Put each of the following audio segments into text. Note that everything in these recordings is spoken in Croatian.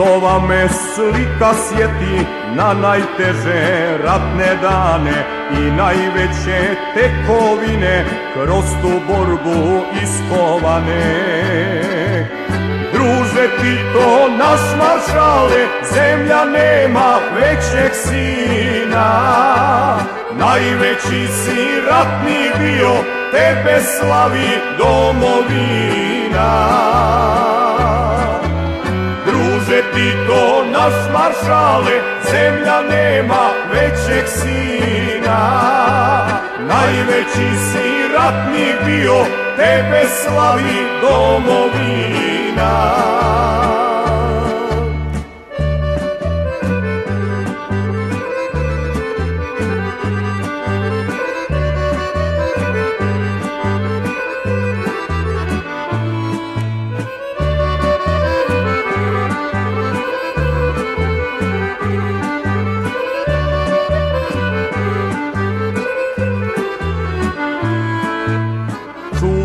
Titova me slika sjeti na najteže ratne dane i najveće tekovine kroz tu borbu iskovane. Druže Tito, naš maršale, zemlja nema većeg sina. Najveći si ratni bio, tebe slavi domovina. Naš maršale, zemlja nema većeg sina. Najveći si ratni bio, tebe slavi domovina.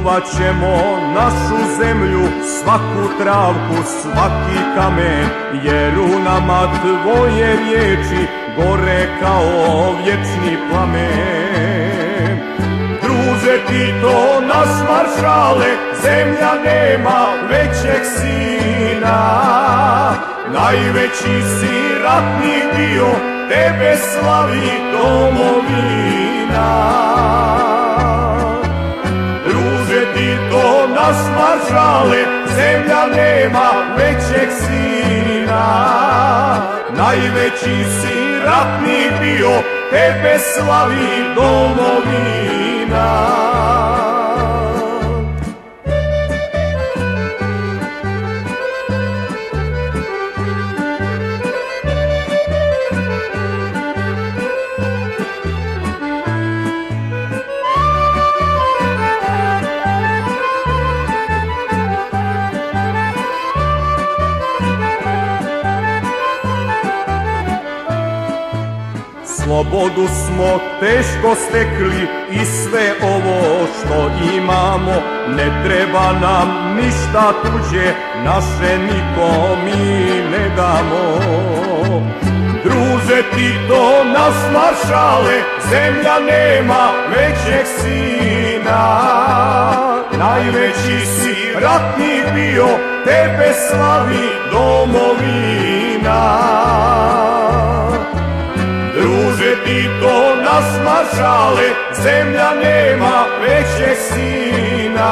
Čuvat ćemo našu zemlju, svaku travku, svaki kamen, jer u nama tvoje riječi gore kao vječni plamen. Druže ti to nas maršale, zemlja nema većeg sina. Najveći si ratni bio, tebe slavi domovina. Maršale, zemlja nema većeg sina. Najveći si ratni bio, tebe slavi domovina. Slobodu smo teško stekli i sve ovo što imamo. Ne treba nam ništa tuđe, naše niko mi ne damo. Druže ti to nas maršale, zemlja nema većeg sina. Najveći si ratni bio, tebe slavi domovina maršale, zemlja nema većeg sina.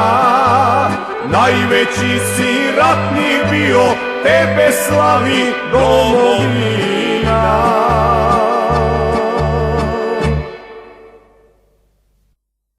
Najveći si ratni bio, tebe slavi domovina.